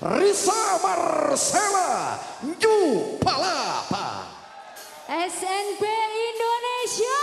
Risa Marcela Ju Palapa. SNP Indonesia.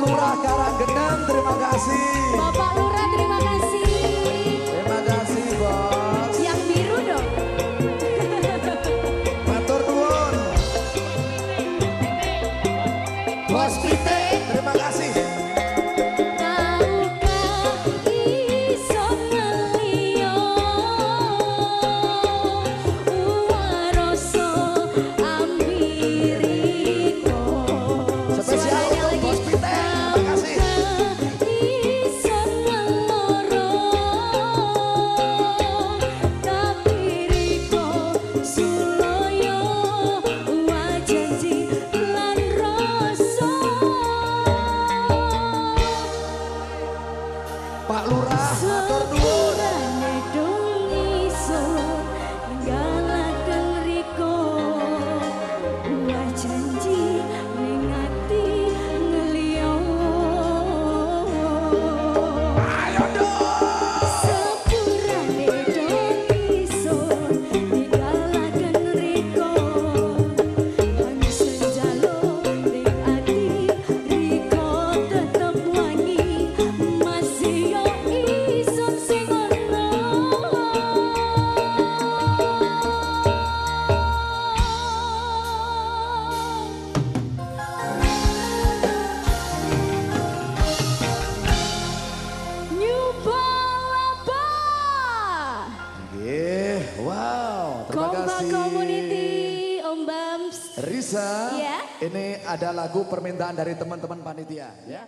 Lurah Karanggenang terima kasih. Bapak Lurah terima kasih. Terima kasih bos. Yang biru dong. Matur nuwun. Bos Pite. Ini ada lagu permintaan dari teman-teman panitia ya.